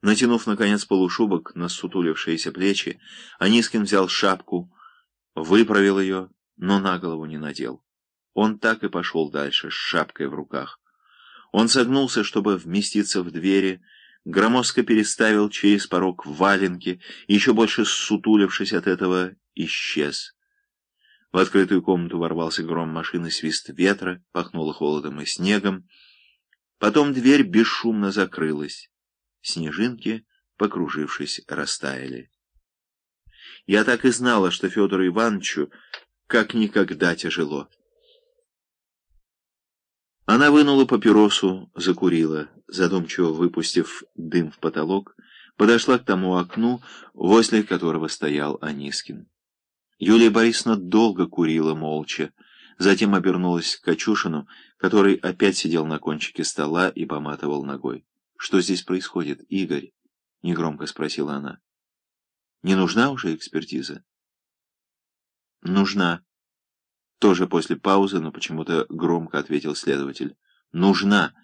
Натянув, наконец, полушубок на сутулившиеся плечи, Анискин взял шапку, выправил ее, но на голову не надел. Он так и пошел дальше, с шапкой в руках. Он согнулся, чтобы вместиться в двери, громоздко переставил через порог валенки, еще больше сутулившись от этого, исчез. В открытую комнату ворвался гром машины, свист ветра, пахнуло холодом и снегом. Потом дверь бесшумно закрылась. Снежинки, покружившись, растаяли. Я так и знала, что Федору Ивановичу как никогда тяжело. Она вынула папиросу, закурила, задумчиво выпустив дым в потолок, подошла к тому окну, возле которого стоял Анискин. Юлия Борисовна долго курила молча, затем обернулась к Качушину, который опять сидел на кончике стола и поматывал ногой. «Что здесь происходит, Игорь?» — негромко спросила она. «Не нужна уже экспертиза?» «Нужна». Тоже после паузы, но почему-то громко ответил следователь. «Нужна,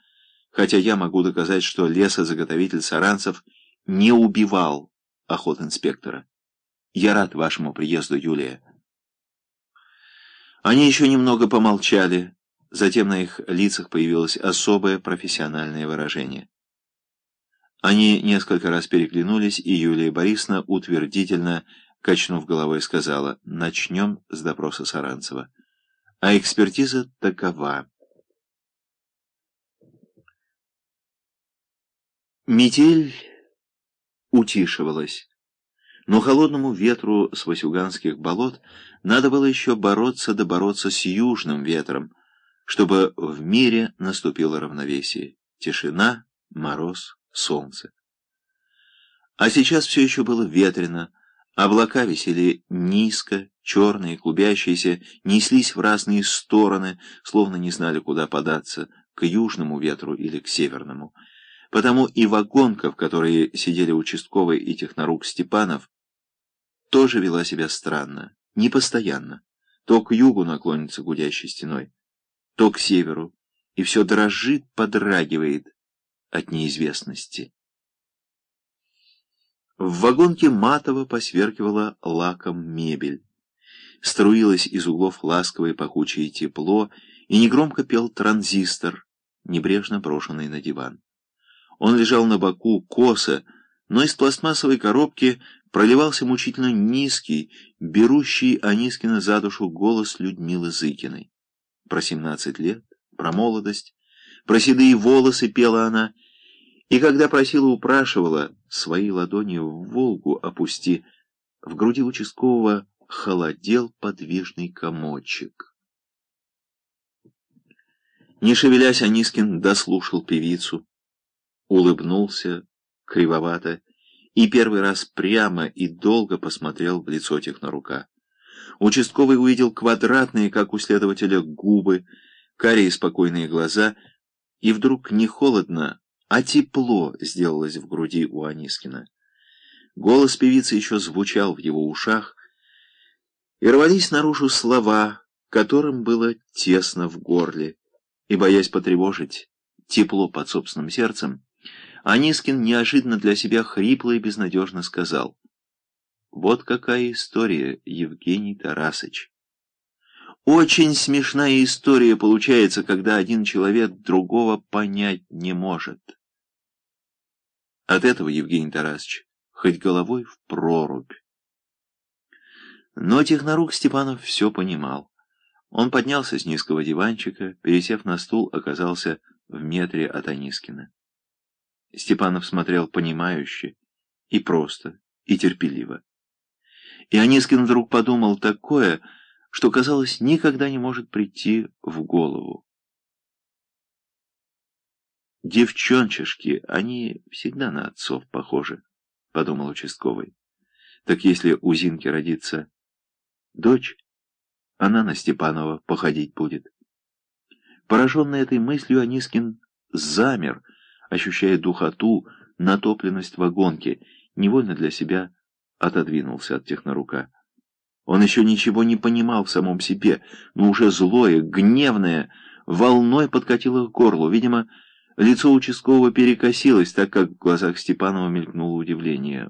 хотя я могу доказать, что лесозаготовитель Саранцев не убивал охотинспектора. Я рад вашему приезду, Юлия». Они еще немного помолчали, затем на их лицах появилось особое профессиональное выражение. Они несколько раз переглянулись, и Юлия Борисовна утвердительно, качнув головой, сказала «Начнем с допроса Саранцева». А экспертиза такова. Метель утишивалась, но холодному ветру с Васюганских болот надо было еще бороться да бороться с южным ветром, чтобы в мире наступило равновесие. Тишина, мороз, солнце. А сейчас все еще было ветрено, облака висели низко, черные, клубящиеся, неслись в разные стороны, словно не знали, куда податься, к южному ветру или к северному. Потому и вагонка, в которой сидели участковый и технорук Степанов, тоже вела себя странно, непостоянно. То к югу наклонится гудящей стеной, то к северу, и все дрожит, подрагивает, от неизвестности. В вагонке матово посверкивала лаком мебель. Струилось из углов ласковое пахучее тепло, и негромко пел транзистор, небрежно брошенный на диван. Он лежал на боку, косо, но из пластмассовой коробки проливался мучительно низкий, берущий Анискина за душу голос Людмилы Зыкиной. Про семнадцать лет, про молодость, про седые волосы пела она, и когда просила, упрашивала, свои ладони в Волгу опусти, в груди участкового холодел подвижный комочек. Не шевелясь, Анискин дослушал певицу, улыбнулся кривовато и первый раз прямо и долго посмотрел в лицо технорука. Участковый увидел квадратные, как у следователя, губы, карие спокойные глаза, и вдруг не холодно, а тепло сделалось в груди у Анискина. Голос певицы еще звучал в его ушах, и рвались наружу слова, которым было тесно в горле, и, боясь потревожить тепло под собственным сердцем, Анискин неожиданно для себя хрипло и безнадежно сказал, «Вот какая история, Евгений Тарасыч!» Очень смешная история получается, когда один человек другого понять не может. От этого, Евгений Тарасович, хоть головой в прорубь. Но технорук Степанов все понимал. Он поднялся с низкого диванчика, пересев на стул, оказался в метре от Анискина. Степанов смотрел понимающе и просто, и терпеливо. И Анискин вдруг подумал такое что, казалось, никогда не может прийти в голову. «Девчончишки, они всегда на отцов похожи», — подумал участковый. «Так если у Зинки родится дочь, она на Степанова походить будет». Пораженный этой мыслью, Анискин замер, ощущая духоту, натопленность вагонки, невольно для себя отодвинулся от технорука. Он еще ничего не понимал в самом себе, но уже злое, гневное, волной подкатило к горлу. Видимо, Лицо участкового перекосилось, так как в глазах Степанова мелькнуло удивление.